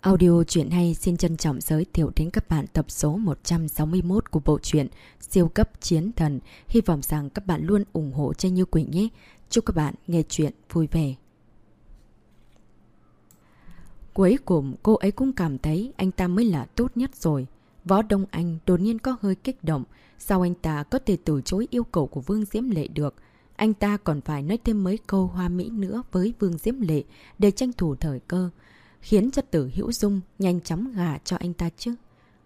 Audio truyện hay, xin trân trọng giới thiệu đến các bạn tập số 161 của bộ truyện Siêu cấp chiến thần. Hy vọng rằng các bạn luôn ủng hộ cho Như Quỳnh nhé. Chúc các bạn nghe truyện vui vẻ. Cuối cùng, cô ấy cũng cảm thấy anh ta mới là tốt nhất rồi. Võ Đông Anh đột nhiên có hơi kích động. Sao anh ta có thể từ chối yêu cầu của Vương Diễm Lệ được? Anh ta còn phải nói thêm mấy câu hoa mỹ nữa với Vương Diễm Lệ để tranh thủ thời cơ khiến cho tử hữu dung nhanh chóng gả cho anh ta chứ.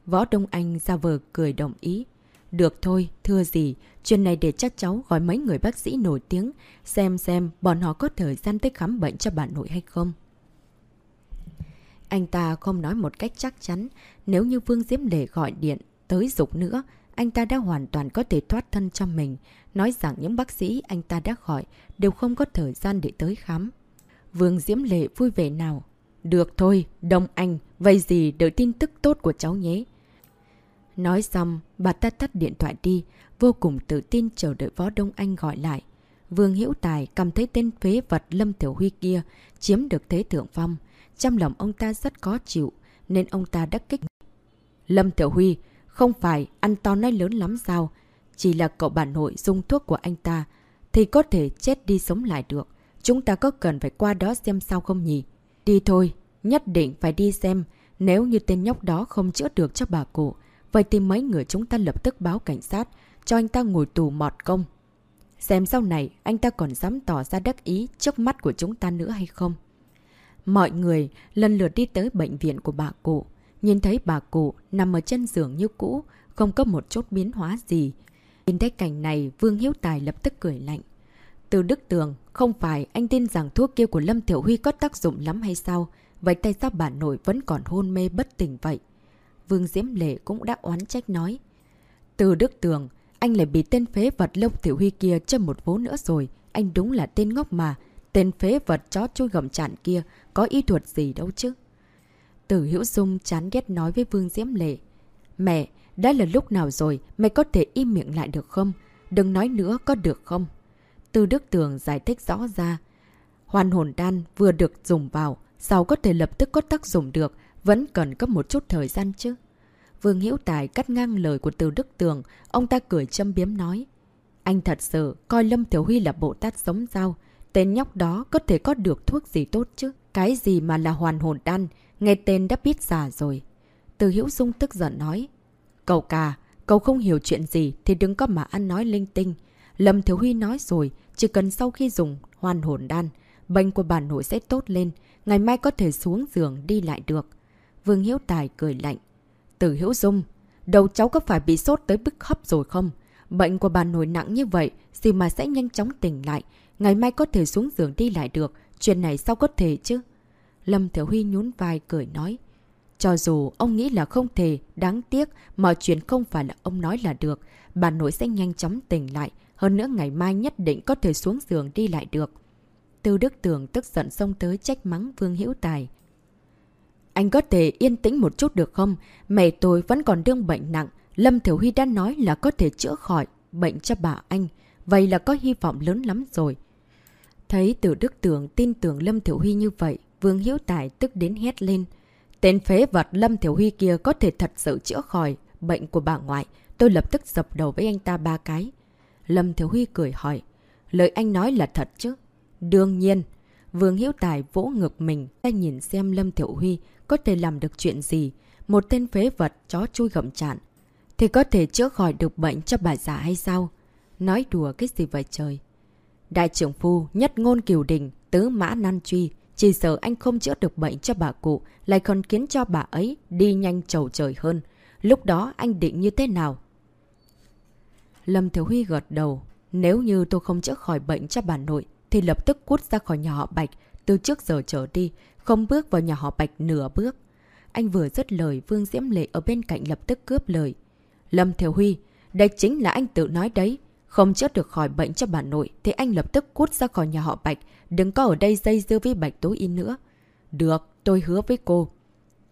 Võ Đông Anh ra vờ cười đồng ý. Được thôi, thưa gì, chuyện này để chắc cháu gọi mấy người bác sĩ nổi tiếng, xem xem bọn họ có thời gian tới khám bệnh cho bà nội hay không. Anh ta không nói một cách chắc chắn, nếu như Vương Diễm Lệ gọi điện tới dục nữa, anh ta đã hoàn toàn có thể thoát thân cho mình, nói rằng những bác sĩ anh ta đã gọi đều không có thời gian để tới khám. Vương Diễm Lệ vui vẻ nào, được thôi, Đông Anh, vậy gì đợi tin tức tốt của cháu nhé. Nói xong, bà ta tắt điện thoại đi, vô cùng tự tin chờ đợi Võ Đông Anh gọi lại. Vương Hiểu Tài cảm thấy tên phế vật Lâm Tiểu Huy kia chiếm được thế thượng phong. Trong lòng ông ta rất khó chịu, nên ông ta đắc kích. Lâm Tiểu Huy, không phải ăn to nói lớn lắm sao? Chỉ là cậu bà nội dùng thuốc của anh ta, thì có thể chết đi sống lại được. Chúng ta có cần phải qua đó xem sao không nhỉ? Đi thôi, nhất định phải đi xem. Nếu như tên nhóc đó không chữa được cho bà cụ, vậy thì mấy người chúng ta lập tức báo cảnh sát, cho anh ta ngồi tù mọt công. Xem sau này anh ta còn dám tỏ ra đắc ý trước mắt của chúng ta nữa hay không. Mọi người lần lượt đi tới bệnh viện của bà cụ. Nhìn thấy bà cụ nằm ở chân giường như cũ, không có một chút biến hóa gì. Nhìn thấy cảnh này, Vương Hiếu Tài lập tức cười lạnh. Từ Đức Tường, không phải anh tin rằng thuốc kia của Lâm Tiểu Huy có tác dụng lắm hay sao? Vậy tay sao bà nội vẫn còn hôn mê bất tỉnh vậy? Vương Diễm Lệ cũng đã oán trách nói. Từ Đức Tường, anh lại bị tên phế vật Lâm Tiểu Huy kia châm một vố nữa rồi. Anh đúng là tên ngốc mà. Tên phế vật chó chui gầm chạn kia có ý thuật gì đâu chứ? Tử Hữu Dung chán ghét nói với Vương Diễm Lệ. Mẹ, đã là lúc nào rồi, mẹ có thể im miệng lại được không? Đừng nói nữa có được không? Tư Đức Tường giải thích rõ ra. Hoàn hồn đan vừa được dùng vào, sau có thể lập tức có tác dụng được, vẫn cần có một chút thời gian chứ. Vương Hiểu Tài cắt ngang lời của Từ Đức Tường, ông ta cười châm biếm nói. Anh thật sự coi Lâm Thiếu Huy là bộ tát sống dao, Tên nhóc đó có thể có được thuốc gì tốt chứ? Cái gì mà là hoàn hồn đan? Nghe tên đã biết già rồi. Từ Hiễu Dung tức giận nói. Cậu cả, cậu không hiểu chuyện gì thì đừng có mà ăn nói linh tinh. Lâm Thiếu Huy nói rồi, chỉ cần sau khi dùng hoàn hồn đan, bệnh của bà nội sẽ tốt lên, ngày mai có thể xuống giường đi lại được. Vương Hiếu Tài cười lạnh. Tử Hiếu Dung, đầu cháu có phải bị sốt tới bức hấp rồi không? Bệnh của bà nội nặng như vậy, gì mà sẽ nhanh chóng tỉnh lại, ngày mai có thể xuống giường đi lại được, chuyện này sao có thể chứ? Lâm Thiểu Huy nhún vai cười nói. Cho dù ông nghĩ là không thể, đáng tiếc, mọi chuyện không phải là ông nói là được, bà nội sẽ nhanh chóng tỉnh lại, hơn nữa ngày mai nhất định có thể xuống giường đi lại được. Tư Đức Tường tức giận xông tới trách mắng Vương Hữu Tài. Anh có thể yên tĩnh một chút được không? Mẹ tôi vẫn còn đương bệnh nặng. Lâm Thiểu Huy đã nói là có thể chữa khỏi bệnh cho bà anh. Vậy là có hy vọng lớn lắm rồi. Thấy Từ Đức Tường tin tưởng Lâm Thiểu Huy như vậy, Vương hữu Tài tức đến hét lên. Tên phế vật Lâm Thiểu Huy kia có thể thật sự chữa khỏi bệnh của bà ngoại. Tôi lập tức dập đầu với anh ta ba cái. Lâm Thiếu Huy cười hỏi. Lời anh nói là thật chứ? Đương nhiên. Vương Hiếu Tài vỗ ngực mình, ta nhìn xem Lâm Thiểu Huy có thể làm được chuyện gì. Một tên phế vật chó chui gậm chạn. Thì có thể chữa khỏi được bệnh cho bà già hay sao? Nói đùa cái gì vậy trời? Đại trưởng phu, nhất ngôn kiều đình, tứ mã nan truy. Chỉ sợ anh không chữa được bệnh cho bà cụ, lại còn khiến cho bà ấy đi nhanh trầu trời hơn. Lúc đó anh định như thế nào? Lâm Thiếu Huy gật đầu. Nếu như tôi không chữa khỏi bệnh cho bà nội, thì lập tức cút ra khỏi nhà họ Bạch, từ trước giờ trở đi, không bước vào nhà họ Bạch nửa bước. Anh vừa dứt lời, Vương Diễm Lệ ở bên cạnh lập tức cướp lời. Lâm Thiếu Huy, đây chính là anh tự nói đấy. Không chữa được khỏi bệnh cho bà nội, thì anh lập tức cút ra khỏi nhà họ Bạch, đừng có ở đây dây dưa với Bạch Tố Y nữa. Được, tôi hứa với cô.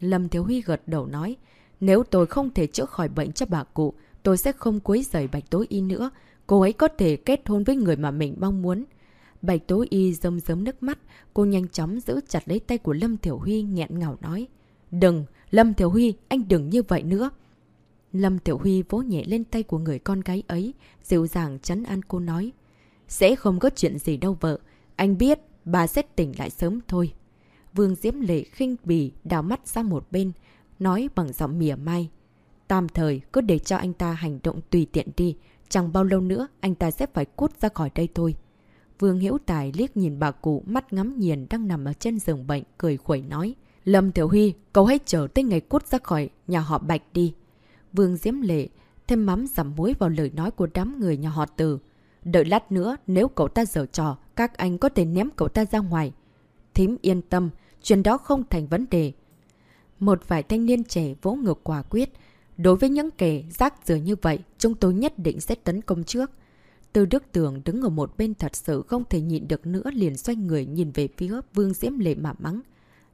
Lâm Thiếu Huy gật đầu nói, nếu tôi không thể chữa khỏi bệnh cho bà cụ, tôi sẽ không quấy rầy Bạch Tố Y nữa. Cô ấy có thể kết hôn với người mà mình mong muốn. Bạch Tố Y rơm rớm nước mắt, cô nhanh chóng giữ chặt lấy tay của Lâm Thiểu Huy nghẹn ngào nói. Đừng, Lâm Tiểu Huy, anh đừng như vậy nữa. Lâm Tiểu Huy vỗ nhẹ lên tay của người con gái ấy, dịu dàng chấn an cô nói. Sẽ không có chuyện gì đâu vợ. Anh biết, bà sẽ tỉnh lại sớm thôi. Vương Diễm Lệ khinh bì đào mắt sang một bên, nói bằng giọng mỉa mai. Tạm thời cứ để cho anh ta hành động tùy tiện đi, chẳng bao lâu nữa anh ta sẽ phải cút ra khỏi đây thôi. Vương hiễu Tài liếc nhìn bà cụ mắt ngắm nghiền đang nằm ở trên giường bệnh, cười khuẩy nói. Lâm Tiểu Huy, cậu hãy chờ tới ngày cút ra khỏi nhà họ Bạch đi. Vương Diễm Lệ thêm mắm giảm muối vào lời nói của đám người nhà họ Từ. Đợi lát nữa, nếu cậu ta dở trò, các anh có thể ném cậu ta ra ngoài. Thím yên tâm, chuyện đó không thành vấn đề. Một vài thanh niên trẻ vỗ ngược quả quyết. Đối với những kẻ rác rưởi như vậy, chúng tôi nhất định sẽ tấn công trước. Từ Đức Tường đứng ở một bên thật sự không thể nhịn được nữa liền xoay người nhìn về phía Vương Diễm Lệ mà mắng.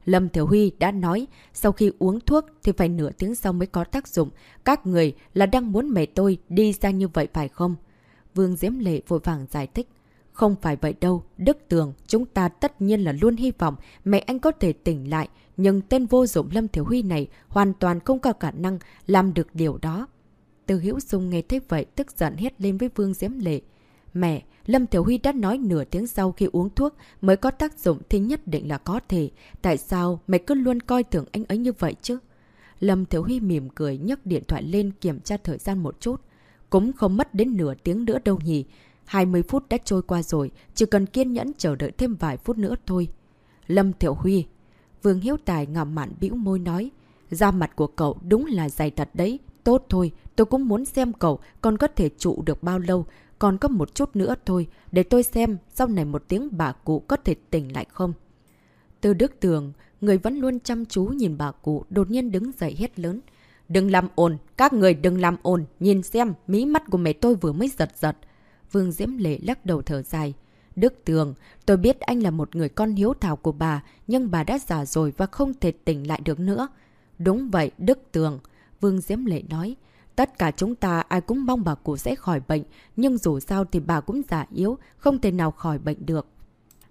Lâm Thiểu Huy đã nói, sau khi uống thuốc thì phải nửa tiếng sau mới có tác dụng. Các người là đang muốn mẹ tôi đi ra như vậy phải không? Vương Diễm Lệ vội vàng giải thích. Không phải vậy đâu, Đức Tường, chúng ta tất nhiên là luôn hy vọng mẹ anh có thể tỉnh lại, nhưng tên vô dụng Lâm Thiểu Huy này hoàn toàn không có khả năng làm được điều đó. Từ Hữu Dung nghe thấy vậy tức giận hét lên với Vương Diễm Lệ. Mẹ, Lâm Thiểu Huy đã nói nửa tiếng sau khi uống thuốc mới có tác dụng thì nhất định là có thể. Tại sao mẹ cứ luôn coi thường anh ấy như vậy chứ? Lâm Thiểu Huy mỉm cười nhấc điện thoại lên kiểm tra thời gian một chút. Cũng không mất đến nửa tiếng nữa đâu nhỉ. 20 phút đã trôi qua rồi, chỉ cần kiên nhẫn chờ đợi thêm vài phút nữa thôi. Lâm Thiệu Huy Vương Hiếu Tài ngầm mạn bĩu môi nói Da mặt của cậu đúng là dày thật đấy. Tốt thôi, tôi cũng muốn xem cậu còn có thể trụ được bao lâu. Còn có một chút nữa thôi, để tôi xem sau này một tiếng bà cụ có thể tỉnh lại không. Từ Đức Tường, người vẫn luôn chăm chú nhìn bà cụ, đột nhiên đứng dậy hét lớn. Đừng làm ồn, các người đừng làm ồn, nhìn xem, mí mắt của mẹ tôi vừa mới giật giật. Vương Diễm Lệ lắc đầu thở dài. Đức Tường, tôi biết anh là một người con hiếu thảo của bà, nhưng bà đã già rồi và không thể tỉnh lại được nữa. Đúng vậy, Đức Tường. Vương Diễm Lệ nói. Tất cả chúng ta ai cũng mong bà cụ sẽ khỏi bệnh, nhưng dù sao thì bà cũng già yếu, không thể nào khỏi bệnh được.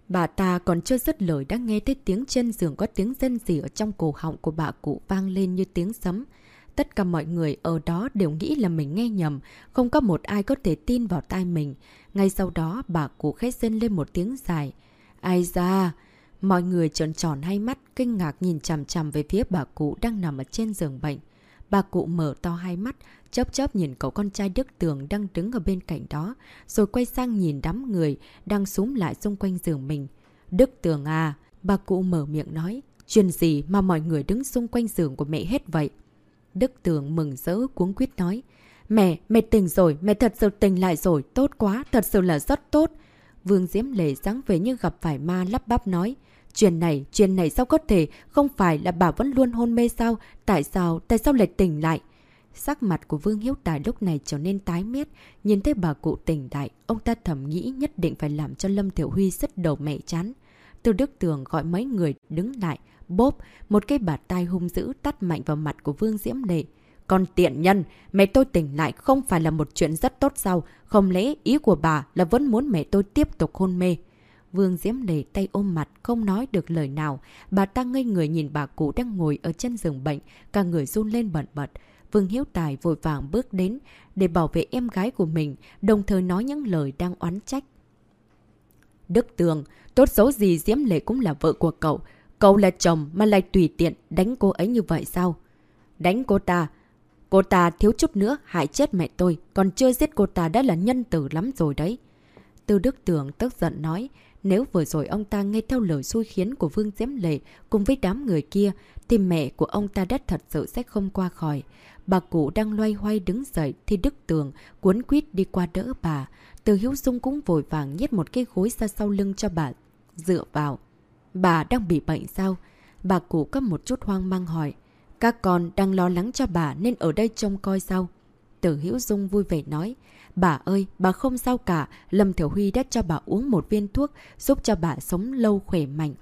Bà ta còn chưa dứt lời đã nghe thấy tiếng trên giường có tiếng dân gì ở trong cổ họng của bà cụ vang lên như tiếng sấm. Tất cả mọi người ở đó đều nghĩ là mình nghe nhầm, không có một ai có thể tin vào tai mình. Ngay sau đó bà cụ khét dân lên một tiếng dài. Ai ra? Mọi người trợn tròn hai mắt, kinh ngạc nhìn chằm chằm về phía bà cụ đang nằm ở trên giường bệnh. Bà cụ mở to hai mắt, chớp chớp nhìn cậu con trai Đức Tường đang đứng ở bên cạnh đó, rồi quay sang nhìn đám người đang súng lại xung quanh giường mình. Đức Tường à, bà cụ mở miệng nói, chuyện gì mà mọi người đứng xung quanh giường của mẹ hết vậy? Đức Tường mừng rỡ cuống quyết nói, Mẹ, mẹ tỉnh rồi, mẹ thật sự tỉnh lại rồi, tốt quá, thật sự là rất tốt. Vương Diễm Lệ dáng về như gặp phải ma lắp bắp nói, Chuyện này, chuyện này sao có thể, không phải là bà vẫn luôn hôn mê sao? Tại sao, tại sao lại tỉnh lại? Sắc mặt của Vương Hiếu Tài lúc này trở nên tái mét, nhìn thấy bà cụ tỉnh đại ông ta thầm nghĩ nhất định phải làm cho Lâm Tiểu Huy sứt đầu mẹ chán. Từ Đức Tường gọi mấy người đứng lại, bốp, một cái bạt tay hung dữ tắt mạnh vào mặt của Vương Diễm Lệ. Còn tiện nhân, mẹ tôi tỉnh lại không phải là một chuyện rất tốt sao, không lẽ ý của bà là vẫn muốn mẹ tôi tiếp tục hôn mê. Vương Diễm Lệ tay ôm mặt, không nói được lời nào. Bà ta ngây người nhìn bà cụ đang ngồi ở chân giường bệnh, cả người run lên bẩn bật. Vương Hiếu Tài vội vàng bước đến để bảo vệ em gái của mình, đồng thời nói những lời đang oán trách. Đức Tường, tốt xấu gì Diễm Lệ cũng là vợ của cậu. Cậu là chồng mà lại tùy tiện đánh cô ấy như vậy sao? Đánh cô ta? Cô ta thiếu chút nữa hại chết mẹ tôi, còn chưa giết cô ta đã là nhân tử lắm rồi đấy. Tư Đức Tường tức giận nói, nếu vừa rồi ông ta nghe theo lời xui khiến của Vương Diễm Lệ cùng với đám người kia, thì mẹ của ông ta đất thật sự sẽ không qua khỏi. Bà cụ đang loay hoay đứng dậy thì Đức Tường cuốn quýt đi qua đỡ bà. Từ Hiếu Dung cũng vội vàng nhét một cái gối ra sau lưng cho bà dựa vào. Bà đang bị bệnh sao? Bà cụ có một chút hoang mang hỏi. Các con đang lo lắng cho bà nên ở đây trông coi sao? Từ hữu Dung vui vẻ nói. Bà ơi, bà không sao cả, Lâm Thiểu Huy đã cho bà uống một viên thuốc giúp cho bà sống lâu khỏe mạnh.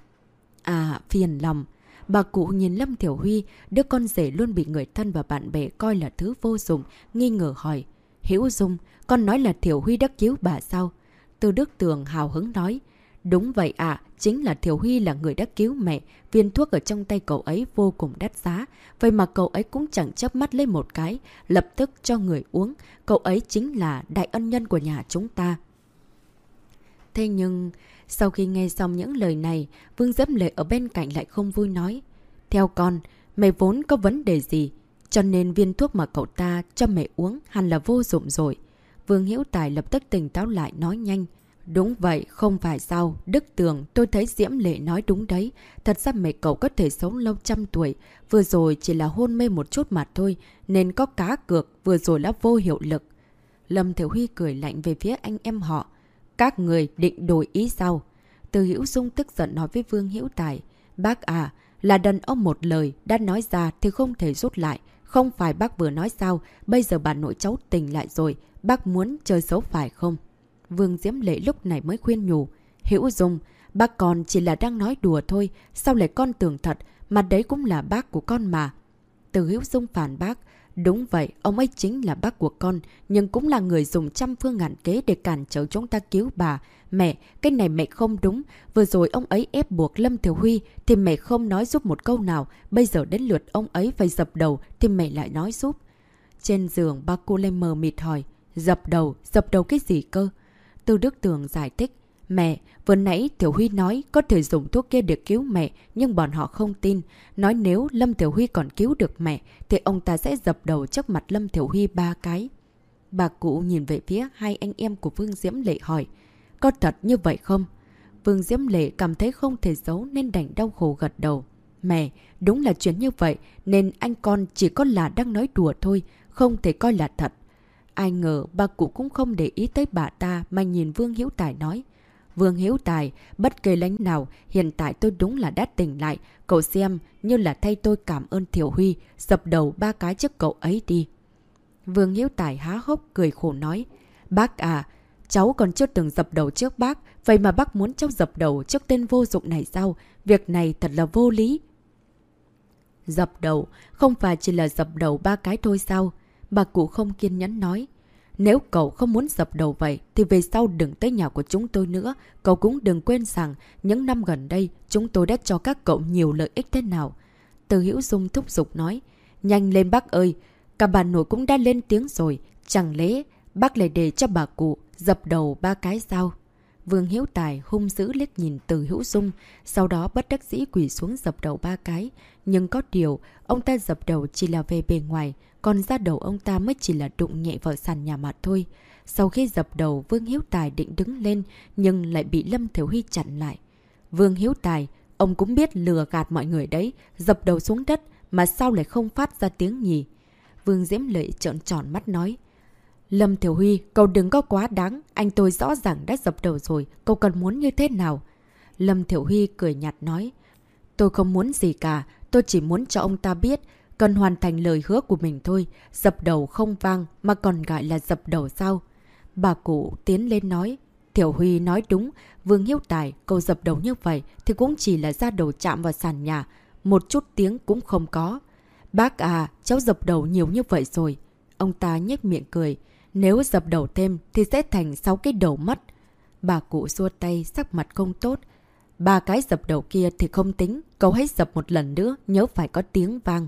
À, phiền lòng. Bà cụ nhìn Lâm Thiểu Huy, đứa con rể luôn bị người thân và bạn bè coi là thứ vô dụng, nghi ngờ hỏi. hữu Dung, con nói là Thiểu Huy đã cứu bà sao? Từ Đức Tường hào hứng nói. Đúng vậy ạ, chính là Thiểu Huy là người đã cứu mẹ. Viên thuốc ở trong tay cậu ấy vô cùng đắt giá. Vậy mà cậu ấy cũng chẳng chấp mắt lấy một cái, lập tức cho người uống. Cậu ấy chính là đại ân nhân của nhà chúng ta. Thế nhưng, sau khi nghe xong những lời này, Vương Diễm Lệ ở bên cạnh lại không vui nói. Theo con, mẹ vốn có vấn đề gì? Cho nên viên thuốc mà cậu ta cho mẹ uống hẳn là vô dụng rồi. Vương Hiễu Tài lập tức tỉnh táo lại nói nhanh. Đúng vậy, không phải sao. Đức Tường, tôi thấy Diễm Lệ nói đúng đấy. Thật ra mẹ cậu có thể sống lâu trăm tuổi. Vừa rồi chỉ là hôn mê một chút mà thôi. Nên có cá cược, vừa rồi là vô hiệu lực. Lâm Thiểu Huy cười lạnh về phía anh em họ. Các người định đổi ý sao? Từ Hữu Dung tức giận nói với Vương Hữu Tài. Bác à, là đàn ông một lời, đã nói ra thì không thể rút lại. Không phải bác vừa nói sao, bây giờ bà nội cháu tỉnh lại rồi, bác muốn chơi xấu phải không? Vương Diễm Lệ lúc này mới khuyên nhủ. Hữu Dung, bác còn chỉ là đang nói đùa thôi, sao lại con tưởng thật, mà đấy cũng là bác của con mà. Từ Hữu Dung phản bác, Đúng vậy, ông ấy chính là bác của con, nhưng cũng là người dùng trăm phương ngàn kế để cản trở chúng ta cứu bà. Mẹ, cái này mẹ không đúng. Vừa rồi ông ấy ép buộc Lâm Thiểu Huy thì mẹ không nói giúp một câu nào. Bây giờ đến lượt ông ấy phải dập đầu thì mẹ lại nói giúp. Trên giường, ba cô lên mờ mịt hỏi. Dập đầu, dập đầu cái gì cơ? Tư Đức Tường giải thích. Mẹ, vừa nãy Tiểu Huy nói có thể dùng thuốc kia để cứu mẹ, nhưng bọn họ không tin. Nói nếu Lâm Tiểu Huy còn cứu được mẹ, thì ông ta sẽ dập đầu trước mặt Lâm Tiểu Huy ba cái. Bà cụ nhìn về phía hai anh em của Vương Diễm Lệ hỏi, có thật như vậy không? Vương Diễm Lệ cảm thấy không thể giấu nên đành đau khổ gật đầu. Mẹ, đúng là chuyện như vậy, nên anh con chỉ có là đang nói đùa thôi, không thể coi là thật. Ai ngờ bà cụ cũng không để ý tới bà ta mà nhìn Vương Hiếu Tài nói. Vương Hiếu Tài, bất kỳ lãnh nào, hiện tại tôi đúng là đã tỉnh lại. Cậu xem như là thay tôi cảm ơn Thiểu Huy, dập đầu ba cái trước cậu ấy đi. Vương Hiếu Tài há hốc cười khổ nói. Bác à, cháu còn chưa từng dập đầu trước bác, vậy mà bác muốn cháu dập đầu trước tên vô dụng này sao? Việc này thật là vô lý. Dập đầu, không phải chỉ là dập đầu ba cái thôi sao? Bà cụ không kiên nhẫn nói. Nếu cậu không muốn dập đầu vậy, thì về sau đừng tới nhà của chúng tôi nữa. Cậu cũng đừng quên rằng, những năm gần đây, chúng tôi đã cho các cậu nhiều lợi ích thế nào. Từ Hữu Dung thúc giục nói, nhanh lên bác ơi, cả bà nội cũng đã lên tiếng rồi, chẳng lẽ bác lại để cho bà cụ dập đầu ba cái sao? Vương Hiếu Tài hung dữ liếc nhìn từ Hữu Dung, sau đó bất đắc dĩ quỳ xuống dập đầu ba cái. Nhưng có điều, ông ta dập đầu chỉ là về bề ngoài, còn ra đầu ông ta mới chỉ là đụng nhẹ vào sàn nhà mà thôi. Sau khi dập đầu, Vương Hiếu Tài định đứng lên, nhưng lại bị Lâm Thiếu Huy chặn lại. Vương Hiếu Tài, ông cũng biết lừa gạt mọi người đấy, dập đầu xuống đất, mà sao lại không phát ra tiếng nhỉ? Vương Diễm Lợi trợn tròn mắt nói. Lâm Thiểu Huy, cậu đừng có quá đáng, anh tôi rõ ràng đã dập đầu rồi, cậu cần muốn như thế nào? Lâm Thiểu Huy cười nhạt nói. Tôi không muốn gì cả, tôi chỉ muốn cho ông ta biết, cần hoàn thành lời hứa của mình thôi, dập đầu không vang mà còn gọi là dập đầu sao? Bà cụ tiến lên nói, Tiểu Huy nói đúng, Vương Hiếu Tài, câu dập đầu như vậy thì cũng chỉ là ra đầu chạm vào sàn nhà, một chút tiếng cũng không có. Bác à, cháu dập đầu nhiều như vậy rồi. Ông ta nhếch miệng cười, nếu dập đầu thêm thì sẽ thành 6 cái đầu mất. Bà cụ xua tay, sắc mặt không tốt. Ba cái dập đầu kia thì không tính, cậu hãy dập một lần nữa, nhớ phải có tiếng vang.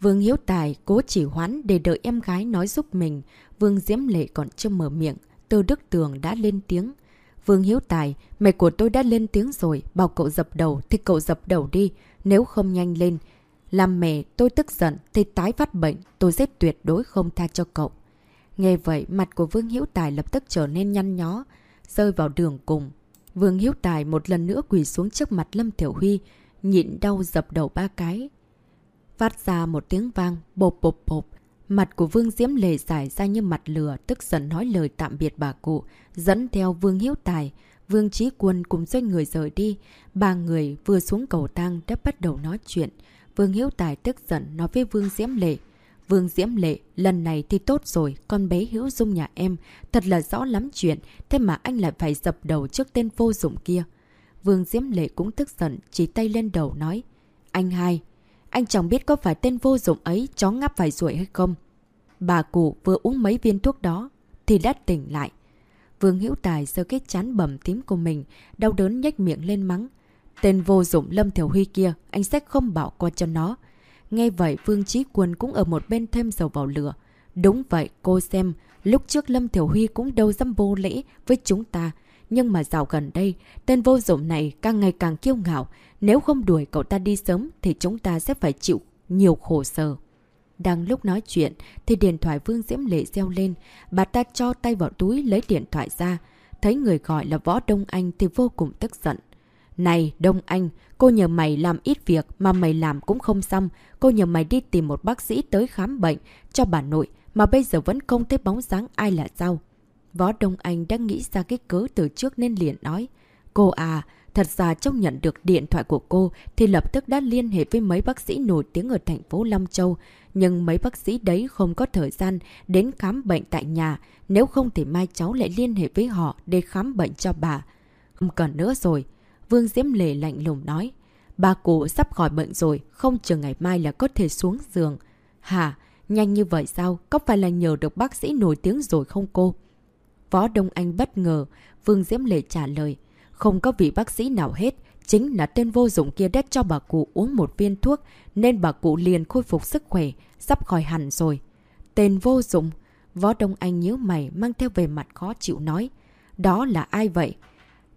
Vương Hiếu Tài cố chỉ hoán để đợi em gái nói giúp mình. Vương Diễm Lệ còn chưa mở miệng. Tô Đức Tường đã lên tiếng. Vương Hiếu Tài, mẹ của tôi đã lên tiếng rồi. Bảo cậu dập đầu thì cậu dập đầu đi. Nếu không nhanh lên. Làm mẹ tôi tức giận thì tái phát bệnh. Tôi sẽ tuyệt đối không tha cho cậu. Nghe vậy, mặt của Vương Hiếu Tài lập tức trở nên nhăn nhó. Rơi vào đường cùng. Vương Hiếu Tài một lần nữa quỳ xuống trước mặt Lâm Thiểu Huy. Nhịn đau dập đầu ba cái. Phát ra một tiếng vang, bộp bộp bộp. Mặt của Vương Diễm Lệ giải ra như mặt lửa, tức giận nói lời tạm biệt bà cụ, dẫn theo Vương Hiếu Tài. Vương Trí Quân cùng doanh người rời đi. Ba người vừa xuống cầu thang đã bắt đầu nói chuyện. Vương Hiếu Tài tức giận nói với Vương Diễm Lệ. Vương Diễm Lệ, lần này thì tốt rồi, con bé Hiếu Dung nhà em. Thật là rõ lắm chuyện, thế mà anh lại phải dập đầu trước tên vô dụng kia. Vương Diễm Lệ cũng tức giận, chỉ tay lên đầu nói. Anh hai, anh chẳng biết có phải tên vô dụng ấy chó ngắp phải ruồi hay không. Bà cụ vừa uống mấy viên thuốc đó thì đã tỉnh lại. Vương Hữu Tài sơ cái chán bầm tím của mình, đau đớn nhếch miệng lên mắng. Tên vô dụng Lâm Thiểu Huy kia, anh sẽ không bảo qua cho nó. Nghe vậy Vương Trí Quân cũng ở một bên thêm dầu vào lửa. Đúng vậy, cô xem, lúc trước Lâm Thiểu Huy cũng đâu dâm vô lễ với chúng ta. Nhưng mà dạo gần đây, tên vô dụng này càng ngày càng kiêu ngạo. Nếu không đuổi cậu ta đi sớm thì chúng ta sẽ phải chịu nhiều khổ sở. Đang lúc nói chuyện thì điện thoại Vương Diễm Lệ reo lên. Bà ta cho tay vào túi lấy điện thoại ra. Thấy người gọi là Võ Đông Anh thì vô cùng tức giận. Này Đông Anh, cô nhờ mày làm ít việc mà mày làm cũng không xong. Cô nhờ mày đi tìm một bác sĩ tới khám bệnh cho bà nội mà bây giờ vẫn không thấy bóng dáng ai là sao. Võ Đông Anh đã nghĩ ra cái cớ từ trước nên liền nói. Cô à, thật ra trong nhận được điện thoại của cô thì lập tức đã liên hệ với mấy bác sĩ nổi tiếng ở thành phố Long Châu. Nhưng mấy bác sĩ đấy không có thời gian đến khám bệnh tại nhà. Nếu không thì mai cháu lại liên hệ với họ để khám bệnh cho bà. Không cần nữa rồi. Vương Diễm Lệ lạnh lùng nói. Bà cụ sắp khỏi bệnh rồi, không chờ ngày mai là có thể xuống giường. Hả? Nhanh như vậy sao? Có phải là nhờ được bác sĩ nổi tiếng rồi không cô? Võ Đông Anh bất ngờ, Vương Diễm Lệ trả lời. Không có vị bác sĩ nào hết, chính là tên vô dụng kia đét cho bà cụ uống một viên thuốc, nên bà cụ liền khôi phục sức khỏe, sắp khỏi hẳn rồi. Tên vô dụng, Võ Đông Anh nhớ mày mang theo về mặt khó chịu nói. Đó là ai vậy?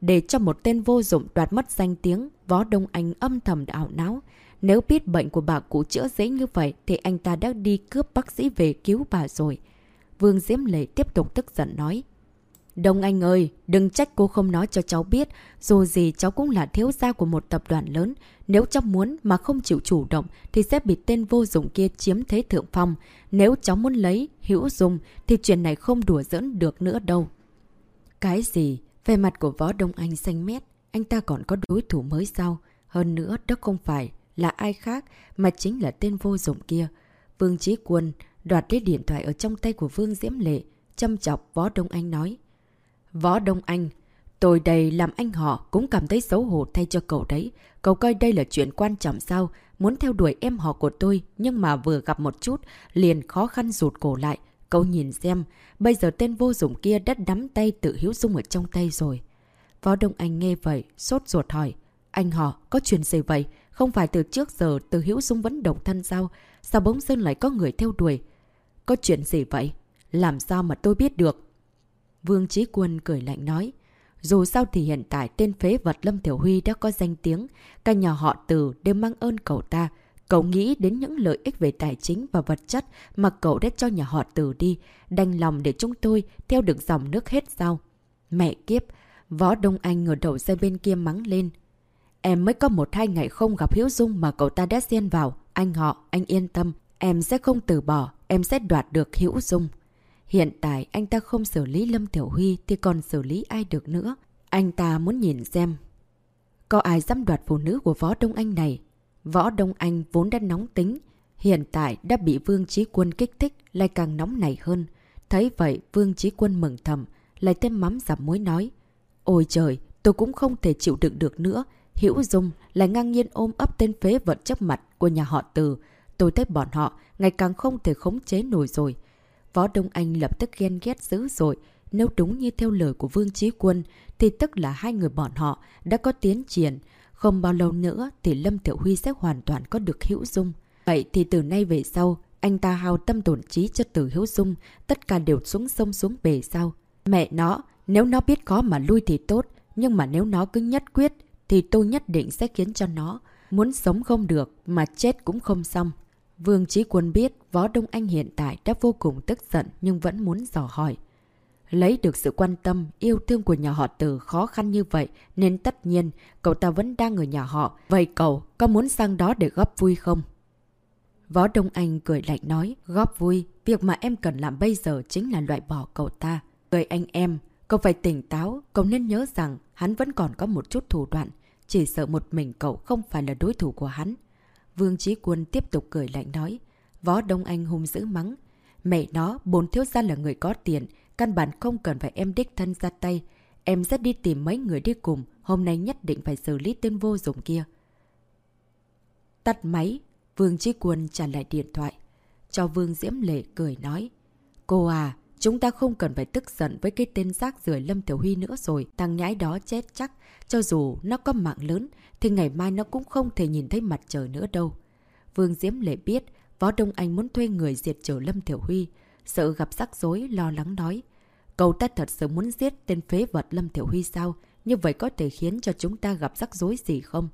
Để cho một tên vô dụng đoạt mất danh tiếng, Võ Đông Anh âm thầm ảo não. Nếu biết bệnh của bà cụ chữa dễ như vậy thì anh ta đã đi cướp bác sĩ về cứu bà rồi. Vương Diễm Lệ tiếp tục tức giận nói. Đông Anh ơi, đừng trách cô không nói cho cháu biết. Dù gì cháu cũng là thiếu gia của một tập đoàn lớn. Nếu cháu muốn mà không chịu chủ động thì sẽ bị tên vô dụng kia chiếm thế thượng phong. Nếu cháu muốn lấy, hữu dùng thì chuyện này không đùa giỡn được nữa đâu. Cái gì? Về mặt của Võ Đông Anh xanh mét, anh ta còn có đối thủ mới sao? Hơn nữa, đó không phải là ai khác mà chính là tên vô dụng kia. Vương Trí Quân đoạt lấy điện thoại ở trong tay của Vương Diễm Lệ, châm chọc Võ Đông Anh nói. Võ Đông Anh, tôi đây làm anh họ cũng cảm thấy xấu hổ thay cho cậu đấy. Cậu coi đây là chuyện quan trọng sao? Muốn theo đuổi em họ của tôi nhưng mà vừa gặp một chút liền khó khăn rụt cổ lại. Cậu nhìn xem, bây giờ tên vô dụng kia đã đắm tay tự hiếu dung ở trong tay rồi. Võ Đông Anh nghe vậy, sốt ruột hỏi. Anh họ, có chuyện gì vậy? Không phải từ trước giờ từ hiếu dung vẫn độc thân sao? Sao bỗng dưng lại có người theo đuổi? Có chuyện gì vậy? Làm sao mà tôi biết được? Vương Trí Quân cười lạnh nói. Dù sao thì hiện tại tên phế vật Lâm Tiểu Huy đã có danh tiếng, cả nhà họ từ đều mang ơn cậu ta. Cậu nghĩ đến những lợi ích về tài chính và vật chất mà cậu đã cho nhà họ từ đi, đành lòng để chúng tôi theo được dòng nước hết sao? Mẹ kiếp! Võ Đông Anh ở đầu xe bên kia mắng lên. Em mới có một hai ngày không gặp Hiếu Dung mà cậu ta đã xen vào. Anh họ, anh yên tâm. Em sẽ không từ bỏ, em sẽ đoạt được Hiễu Dung. Hiện tại anh ta không xử lý Lâm Tiểu Huy thì còn xử lý ai được nữa. Anh ta muốn nhìn xem. Có ai dám đoạt phụ nữ của Võ Đông Anh này? Võ Đông Anh vốn đã nóng tính. Hiện tại đã bị Vương Trí Quân kích thích lại càng nóng nảy hơn. Thấy vậy Vương Trí Quân mừng thầm, lại thêm mắm giảm muối nói. Ôi trời, tôi cũng không thể chịu đựng được nữa. Hữu Dung lại ngang nhiên ôm ấp tên phế vật chấp mặt của nhà họ Từ. Tôi thấy bọn họ ngày càng không thể khống chế nổi rồi. Võ Đông Anh lập tức ghen ghét dữ dội. Nếu đúng như theo lời của Vương Trí Quân, thì tức là hai người bọn họ đã có tiến triển. Không bao lâu nữa thì Lâm Tiểu Huy sẽ hoàn toàn có được hữu dung. Vậy thì từ nay về sau, anh ta hào tâm tổn trí cho từ hữu dung, tất cả đều xuống sông xuống bể sau. Mẹ nó, nếu nó biết có mà lui thì tốt, nhưng mà nếu nó cứ nhất quyết, thì tôi nhất định sẽ khiến cho nó muốn sống không được, mà chết cũng không xong. Vương Trí Quân biết Võ Đông Anh hiện tại đã vô cùng tức giận nhưng vẫn muốn dò hỏi. Lấy được sự quan tâm, yêu thương của nhà họ Từ khó khăn như vậy nên tất nhiên cậu ta vẫn đang ở nhà họ. Vậy cậu có muốn sang đó để góp vui không? Võ Đông Anh cười lạnh nói, góp vui, việc mà em cần làm bây giờ chính là loại bỏ cậu ta. Người anh em, cậu phải tỉnh táo, cậu nên nhớ rằng hắn vẫn còn có một chút thủ đoạn, chỉ sợ một mình cậu không phải là đối thủ của hắn. Vương Trí Quân tiếp tục cười lạnh nói. Võ Đông Anh hung dữ mắng. Mẹ nó, bốn thiếu gia là người có tiền, căn bản không cần phải em đích thân ra tay. Em sẽ đi tìm mấy người đi cùng, hôm nay nhất định phải xử lý tên vô dụng kia. Tắt máy, Vương Trí Quân trả lại điện thoại. Cho Vương Diễm Lệ cười nói. Cô à, Chúng ta không cần phải tức giận với cái tên rác rưởi Lâm Tiểu Huy nữa rồi. Thằng nhãi đó chết chắc. Cho dù nó có mạng lớn, thì ngày mai nó cũng không thể nhìn thấy mặt trời nữa đâu. Vương Diễm Lệ biết, Võ Đông Anh muốn thuê người diệt trừ Lâm Tiểu Huy. Sợ gặp rắc rối, lo lắng nói. Cậu ta thật sự muốn giết tên phế vật Lâm Tiểu Huy sao? Như vậy có thể khiến cho chúng ta gặp rắc rối gì không?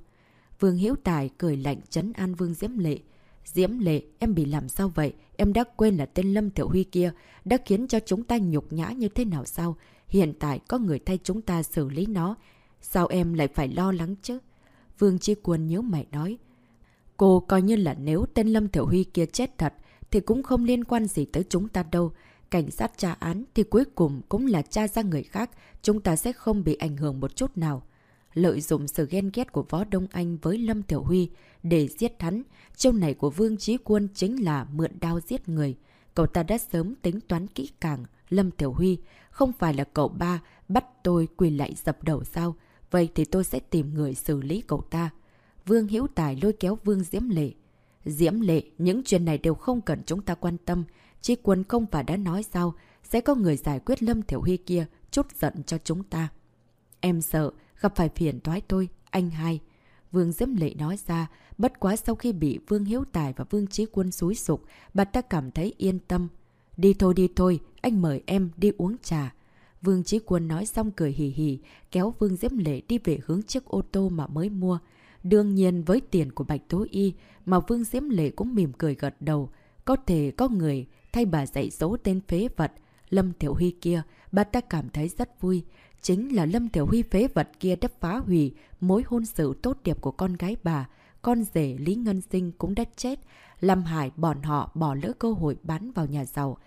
Vương hiễu Tài cười lạnh chấn an Vương Diễm Lệ. Diễm Lệ, em bị làm sao vậy? Em đã quên là tên Lâm Thiểu Huy kia đã khiến cho chúng ta nhục nhã như thế nào sao? Hiện tại có người thay chúng ta xử lý nó. Sao em lại phải lo lắng chứ? Vương Chi Quân nhớ mày nói. Cô coi như là nếu tên Lâm Thiểu Huy kia chết thật thì cũng không liên quan gì tới chúng ta đâu. Cảnh sát tra án thì cuối cùng cũng là tra ra người khác, chúng ta sẽ không bị ảnh hưởng một chút nào. Lợi dụng sự ghen ghét của Võ Đông Anh với Lâm Tiểu Huy để giết hắn, châu này của Vương Trí Quân chính là mượn đao giết người. Cậu ta đã sớm tính toán kỹ càng, Lâm Tiểu Huy, không phải là cậu ba bắt tôi quỳ lại dập đầu sao? Vậy thì tôi sẽ tìm người xử lý cậu ta. Vương Hiếu Tài lôi kéo Vương Diễm Lệ. Diễm Lệ, những chuyện này đều không cần chúng ta quan tâm. chí quân không phải đã nói sao, sẽ có người giải quyết Lâm Thiểu Huy kia, chút giận cho chúng ta. Em sợ, gặp phải phiền toái tôi, anh hai. Vương Diễm Lệ nói ra, bất quá sau khi bị Vương Hiếu Tài và Vương Trí Quân xúi sục, bà ta cảm thấy yên tâm. Đi thôi đi thôi, anh mời em đi uống trà. Vương Trí Quân nói xong cười hì hì, kéo Vương Diễm Lệ đi về hướng chiếc ô tô mà mới mua. Đương nhiên với tiền của Bạch Tố Y mà Vương Diễm Lệ cũng mỉm cười gật đầu. Có thể có người thay bà dạy dỗ tên phế vật Lâm Tiểu Huy kia, bà ta cảm thấy rất vui. Chính là Lâm Tiểu Huy phế vật kia đã phá hủy mối hôn sự tốt đẹp của con gái bà. Con rể Lý Ngân Sinh cũng đã chết. Lâm Hải bọn họ bỏ lỡ cơ hội bán vào nhà giàu.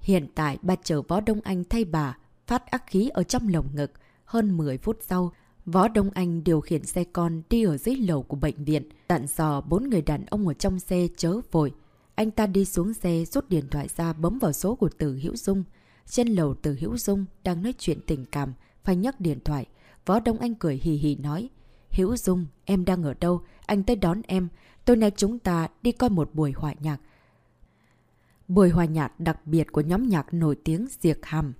Hiện tại bà chờ Võ Đông Anh thay bà, phát ác khí ở trong lồng ngực. Hơn 10 phút sau, Võ Đông Anh điều khiển xe con đi ở dưới lầu của bệnh viện, dặn dò bốn người đàn ông ở trong xe chớ vội. Anh ta đi xuống xe rút điện thoại ra bấm vào số của Từ Hữu Dung. Trên lầu Từ Hữu Dung đang nói chuyện tình cảm, phải nhấc điện thoại. Võ Đông Anh cười hì hì nói. Hữu Dung, em đang ở đâu? Anh tới đón em. Tối nay chúng ta đi coi một buổi hòa nhạc. Buổi hòa nhạc đặc biệt của nhóm nhạc nổi tiếng Diệt Hàm.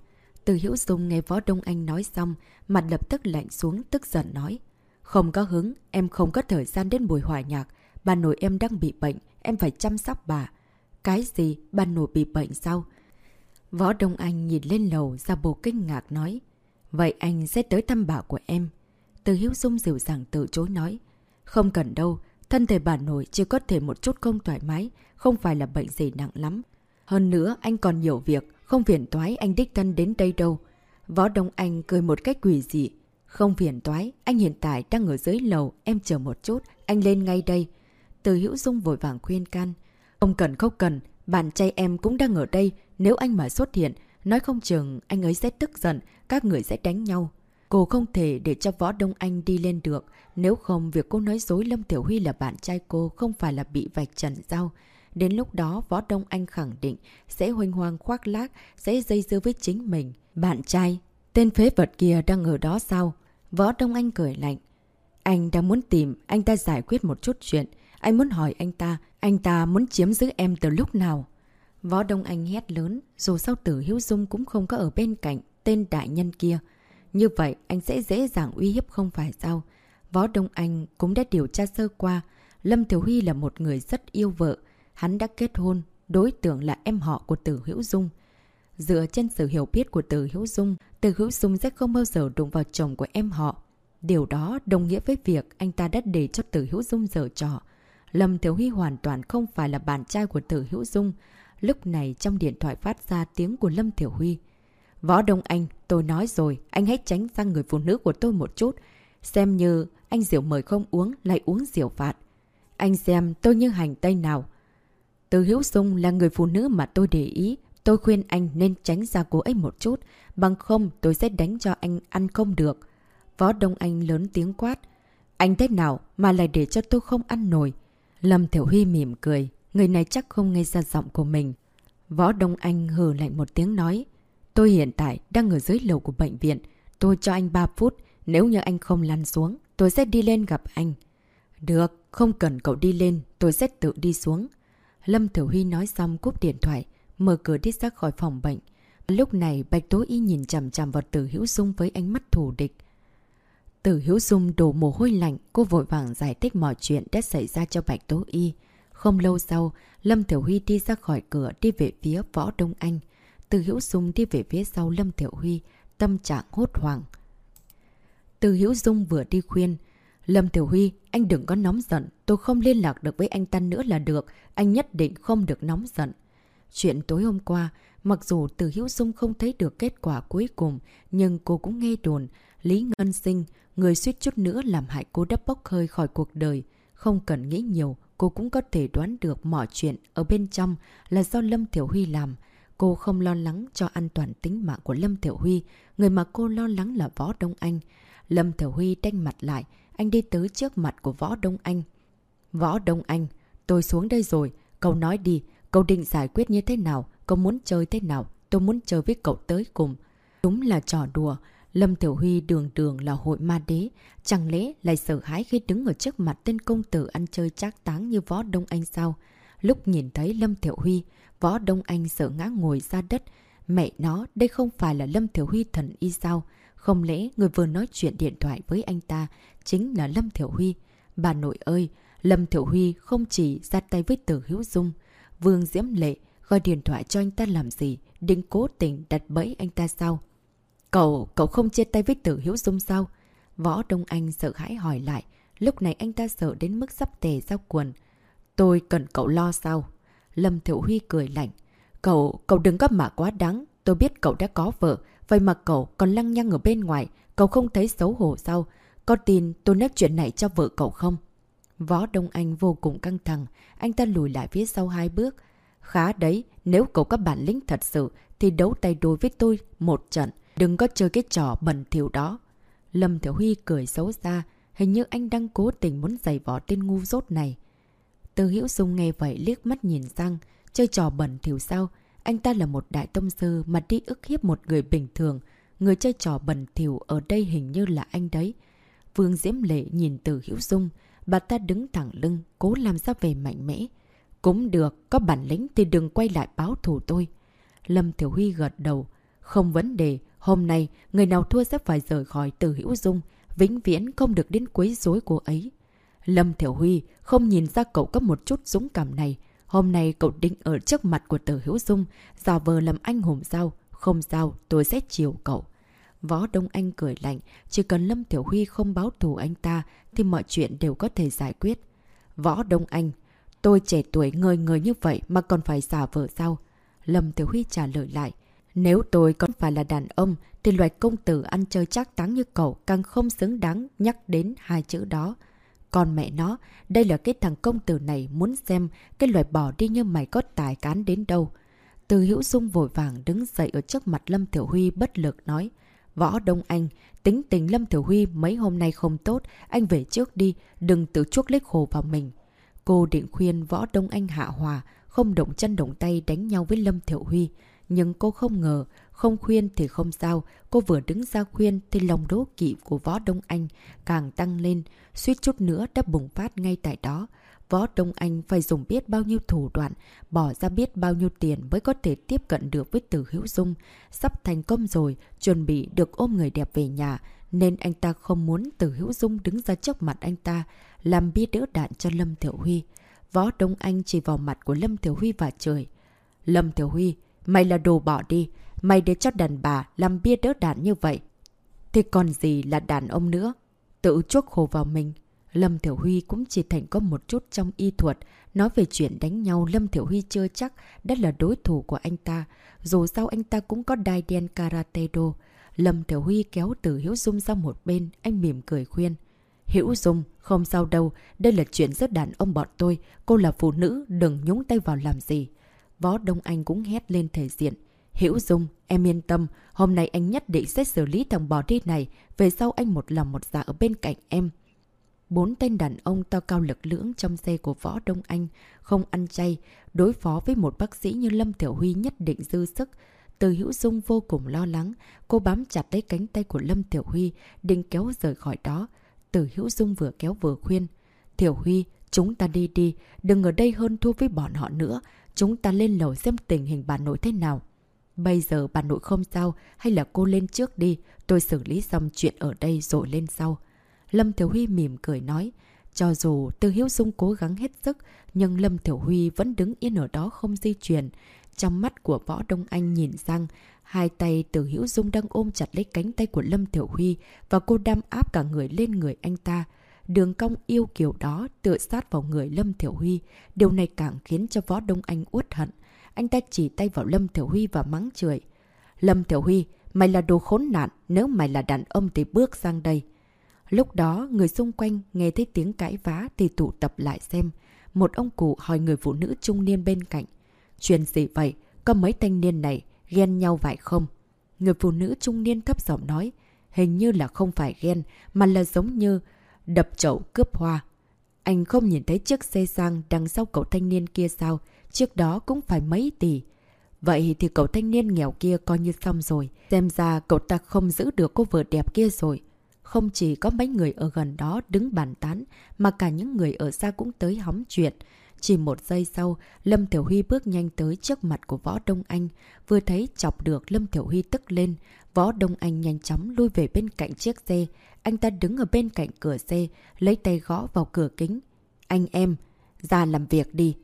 Từ Hữu Dung nghe Võ Đông Anh nói xong, mặt lập tức lạnh xuống tức giận nói. Không có hứng, em không có thời gian đến buổi hòa nhạc. Bà nội em đang bị bệnh, em phải chăm sóc bà. Cái gì? Bà nội bị bệnh sao? Võ Đông Anh nhìn lên lầu ra bộ kinh ngạc nói. Vậy anh sẽ tới thăm bà của em. Từ Hiếu Dung dịu dàng từ chối nói. Không cần đâu, thân thể bà nội chỉ có thể một chút không thoải mái, không phải là bệnh gì nặng lắm. Hơn nữa, anh còn nhiều việc, không phiền toái anh đích thân đến đây đâu. Võ Đông Anh cười một cách quỷ dị. Không phiền toái, anh hiện tại đang ở dưới lầu, em chờ một chút, anh lên ngay đây. Từ Hữu Dung vội vàng khuyên can. Không cần không cần, bạn trai em cũng đang ở đây, nếu anh mà xuất hiện, nói không chừng anh ấy sẽ tức giận, các người sẽ đánh nhau. Cô không thể để cho Võ Đông Anh đi lên được, nếu không việc cô nói dối Lâm Tiểu Huy là bạn trai cô không phải là bị vạch trần giao. Đến lúc đó Võ Đông Anh khẳng định sẽ hoành hoang khoác lác, sẽ dây dưa với chính mình. Bạn trai, tên phế vật kia đang ở đó sao? Võ Đông Anh cười lạnh. Anh đang muốn tìm, anh ta giải quyết một chút chuyện. Anh muốn hỏi anh ta, anh ta muốn chiếm giữ em từ lúc nào? Võ Đông Anh hét lớn, dù sao tử Hiếu Dung cũng không có ở bên cạnh tên đại nhân kia. Như vậy anh sẽ dễ dàng uy hiếp không phải sao? Võ Đông Anh cũng đã điều tra sơ qua. Lâm thiếu Huy là một người rất yêu vợ. Hắn đã kết hôn, đối tượng là em họ của Tử Hữu Dung. Dựa trên sự hiểu biết của Tử Hữu Dung, Tử Hữu Dung sẽ không bao giờ đụng vào chồng của em họ. Điều đó đồng nghĩa với việc anh ta đã để cho Tử Hữu Dung dở trò. Lâm Thiếu Huy hoàn toàn không phải là bạn trai của Tử Hữu Dung. Lúc này trong điện thoại phát ra tiếng của Lâm Thiểu Huy. Võ Đông Anh, tôi nói rồi, anh hãy tránh sang người phụ nữ của tôi một chút. Xem như anh rượu mời không uống, lại uống rượu phạt. Anh xem tôi như hành tây nào. Từ Hiếu Dung là người phụ nữ mà tôi để ý. Tôi khuyên anh nên tránh ra cô ấy một chút. Bằng không tôi sẽ đánh cho anh ăn không được. Võ Đông Anh lớn tiếng quát. Anh thế nào mà lại để cho tôi không ăn nổi. Lâm Thiểu Huy mỉm cười. Người này chắc không nghe ra giọng của mình. Võ Đông Anh hừ lạnh một tiếng nói. Tôi hiện tại đang ở dưới lầu của bệnh viện. Tôi cho anh 3 phút. Nếu như anh không lăn xuống, tôi sẽ đi lên gặp anh. Được, không cần cậu đi lên, tôi sẽ tự đi xuống. Lâm Thiểu Huy nói xong cúp điện thoại. mở cửa đi ra khỏi phòng bệnh. Lúc này Bạch Tố Y nhìn chằm chằm vào Tử Hữu Dung với ánh mắt thù địch. Từ Hiếu Dung đổ mồ hôi lạnh, cô vội vàng giải thích mọi chuyện đã xảy ra cho Bạch Tố Y. Không lâu sau, Lâm Thiểu Huy đi ra khỏi cửa đi về phía Võ Đông Anh. Từ Hiễu Dung đi về phía sau Lâm Thiểu Huy, tâm trạng hốt hoảng. Từ Hiễu Dung vừa đi khuyên, Lâm Thiểu Huy, anh đừng có nóng giận, tôi không liên lạc được với anh ta nữa là được, anh nhất định không được nóng giận. Chuyện tối hôm qua, mặc dù Từ Hiễu Dung không thấy được kết quả cuối cùng, nhưng cô cũng nghe đồn, Lý Ngân Sinh, người suýt chút nữa làm hại cô đắp bốc hơi khỏi cuộc đời. Không cần nghĩ nhiều, cô cũng có thể đoán được mọi chuyện ở bên trong là do Lâm Thiểu Huy làm. Cô không lo lắng cho an toàn tính mạng của Lâm Thiểu Huy, người mà cô lo lắng là Võ Đông Anh. Lâm Thiểu Huy đanh mặt lại, anh đi tới trước mặt của Võ Đông Anh. Võ Đông Anh, tôi xuống đây rồi, cậu nói đi, cậu định giải quyết như thế nào, cậu muốn chơi thế nào, tôi muốn chơi với cậu tới cùng. Đúng là trò đùa, Lâm Tiểu Huy đường đường là hội ma đế, chẳng lẽ lại sợ hãi khi đứng ở trước mặt tên công tử ăn chơi trác táng như Võ Đông Anh sao? Lúc nhìn thấy Lâm Tiểu Huy, Võ Đông Anh sợ ngã ngồi ra đất. Mẹ nó, đây không phải là Lâm Tiểu Huy thần y sao? Không lẽ người vừa nói chuyện điện thoại với anh ta chính là Lâm Tiểu Huy? Bà nội ơi, Lâm Tiểu Huy không chỉ ra tay với tử hữu dung. Vương Diễm Lệ gọi điện thoại cho anh ta làm gì? Định cố tình đặt bẫy anh ta sao? Cậu, cậu không chia tay với tử hiếu dung sao? Võ Đông Anh sợ hãi hỏi lại. Lúc này anh ta sợ đến mức sắp tề ra quần. Tôi cần cậu lo sao? Lâm Thiệu Huy cười lạnh. Cậu, cậu đừng có mà quá đáng. Tôi biết cậu đã có vợ. Vậy mà cậu còn lăng nhăng ở bên ngoài. Cậu không thấy xấu hổ sao? Có tin tôi nói chuyện này cho vợ cậu không? Võ Đông Anh vô cùng căng thẳng. Anh ta lùi lại phía sau hai bước. Khá đấy, nếu cậu có bản lĩnh thật sự thì đấu tay đôi với tôi một trận. Đừng có chơi cái trò bẩn thỉu đó. Lâm Thiểu Huy cười xấu xa, hình như anh đang cố tình muốn giày vỏ tên ngu dốt này. Từ Hiễu Dung nghe vậy liếc mắt nhìn sang, chơi trò bẩn thỉu sao? Anh ta là một đại tông sư mà đi ức hiếp một người bình thường. Người chơi trò bẩn thỉu ở đây hình như là anh đấy. Vương Diễm Lệ nhìn từ Hiễu Dung, bà ta đứng thẳng lưng, cố làm ra về mạnh mẽ. Cũng được, có bản lĩnh thì đừng quay lại báo thù tôi. Lâm Thiểu Huy gật đầu. Không vấn đề, Hôm nay, người nào thua sẽ phải rời khỏi từ hữu dung, vĩnh viễn không được đến quấy rối cô ấy. Lâm Thiểu Huy không nhìn ra cậu có một chút dũng cảm này. Hôm nay cậu định ở trước mặt của tử hữu dung, giả vờ làm anh hùng sao. Không sao, tôi sẽ chiều cậu. Võ Đông Anh cười lạnh, chỉ cần Lâm Tiểu Huy không báo thù anh ta thì mọi chuyện đều có thể giải quyết. Võ Đông Anh, tôi trẻ tuổi ngời ngời như vậy mà còn phải giả vờ sao? Lâm Tiểu Huy trả lời lại, nếu tôi còn phải là đàn ông, thì loại công tử ăn chơi chắc táng như cậu càng không xứng đáng nhắc đến hai chữ đó. Còn mẹ nó, đây là cái thằng công tử này muốn xem cái loại bỏ đi như mày có tài cán đến đâu. Từ hữu dung vội vàng đứng dậy ở trước mặt Lâm Thiểu Huy bất lực nói. Võ Đông Anh, tính tình Lâm Thiểu Huy mấy hôm nay không tốt, anh về trước đi, đừng tự chuốc lấy khổ vào mình. Cô định khuyên Võ Đông Anh hạ hòa, không động chân động tay đánh nhau với Lâm Thiểu Huy. Nhưng cô không ngờ, không khuyên thì không sao, cô vừa đứng ra khuyên thì lòng đố kỵ của Võ Đông Anh càng tăng lên, suýt chút nữa đã bùng phát ngay tại đó. Võ Đông Anh phải dùng biết bao nhiêu thủ đoạn, bỏ ra biết bao nhiêu tiền mới có thể tiếp cận được với Từ Hữu Dung. Sắp thành công rồi, chuẩn bị được ôm người đẹp về nhà, nên anh ta không muốn Từ Hữu Dung đứng ra trước mặt anh ta, làm bia đỡ đạn cho Lâm Thiểu Huy. Võ Đông Anh chỉ vào mặt của Lâm Thiểu Huy và trời. Lâm Thiểu Huy, Mày là đồ bỏ đi. Mày để cho đàn bà làm bia đỡ đạn như vậy. Thì còn gì là đàn ông nữa? Tự chuốc khổ vào mình. Lâm Thiểu Huy cũng chỉ thành có một chút trong y thuật. Nói về chuyện đánh nhau, Lâm Thiểu Huy chưa chắc đã là đối thủ của anh ta. Dù sao anh ta cũng có đai đen karate đô. Lâm Thiểu Huy kéo từ Hiếu Dung ra một bên, anh mỉm cười khuyên. Hiễu Dung, không sao đâu, đây là chuyện rất đàn ông bọn tôi. Cô là phụ nữ, đừng nhúng tay vào làm gì. Võ Đông Anh cũng hét lên thể diện. Hiểu Dung, em yên tâm, hôm nay anh nhất định sẽ xử lý thằng bò đi này, về sau anh một lòng một dạ ở bên cạnh em. Bốn tên đàn ông to cao lực lưỡng trong xe của Võ Đông Anh, không ăn chay, đối phó với một bác sĩ như Lâm Tiểu Huy nhất định dư sức. Từ Hữu Dung vô cùng lo lắng, cô bám chặt lấy cánh tay của Lâm Tiểu Huy, định kéo rời khỏi đó. Từ Hữu Dung vừa kéo vừa khuyên. Tiểu Huy, chúng ta đi đi, đừng ở đây hơn thua với bọn họ nữa. Chúng ta lên lầu xem tình hình bà nội thế nào. Bây giờ bà nội không sao, hay là cô lên trước đi, tôi xử lý xong chuyện ở đây rồi lên sau. Lâm Thiểu Huy mỉm cười nói, cho dù Từ Hiếu Dung cố gắng hết sức, nhưng Lâm Thiểu Huy vẫn đứng yên ở đó không di chuyển. Trong mắt của Võ Đông Anh nhìn sang, hai tay Từ Hiếu Dung đang ôm chặt lấy cánh tay của Lâm Thiểu Huy và cô đam áp cả người lên người anh ta. Đường cong yêu kiểu đó tựa sát vào người Lâm Thiểu Huy. Điều này càng khiến cho Võ Đông Anh uất hận. Anh ta chỉ tay vào Lâm Thiểu Huy và mắng chửi. Lâm Thiểu Huy, mày là đồ khốn nạn, nếu mày là đàn ông thì bước sang đây. Lúc đó, người xung quanh nghe thấy tiếng cãi vã thì tụ tập lại xem. Một ông cụ hỏi người phụ nữ trung niên bên cạnh. Chuyện gì vậy? Có mấy thanh niên này ghen nhau vậy không? Người phụ nữ trung niên thấp giọng nói. Hình như là không phải ghen, mà là giống như đập chậu cướp hoa. Anh không nhìn thấy chiếc xe sang đằng sau cậu thanh niên kia sao? Trước đó cũng phải mấy tỷ. Vậy thì cậu thanh niên nghèo kia coi như xong rồi. Xem ra cậu ta không giữ được cô vợ đẹp kia rồi. Không chỉ có mấy người ở gần đó đứng bàn tán, mà cả những người ở xa cũng tới hóng chuyện. Chỉ một giây sau, Lâm Tiểu Huy bước nhanh tới trước mặt của Võ Đông Anh. Vừa thấy chọc được Lâm Tiểu Huy tức lên. Võ Đông Anh nhanh chóng lui về bên cạnh chiếc xe. Anh ta đứng ở bên cạnh cửa xe, lấy tay gõ vào cửa kính. Anh em, ra làm việc đi.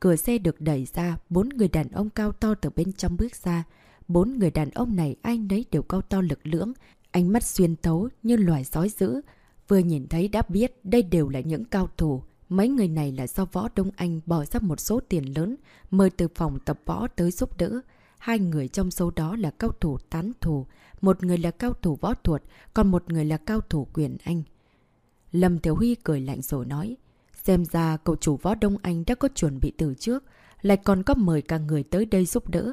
Cửa xe được đẩy ra, bốn người đàn ông cao to từ bên trong bước ra. Bốn người đàn ông này ai nấy đều cao to lực lưỡng, ánh mắt xuyên thấu như loài sói dữ. Vừa nhìn thấy đã biết đây đều là những cao thủ. Mấy người này là do Võ Đông Anh bỏ ra một số tiền lớn, mời từ phòng tập võ tới giúp đỡ. Hai người trong số đó là cao thủ tán thủ, một người là cao thủ võ thuật, còn một người là cao thủ quyền anh. Lâm Thiếu Huy cười lạnh rồi nói, xem ra cậu chủ Võ Đông Anh đã có chuẩn bị từ trước, lại còn có mời cả người tới đây giúp đỡ.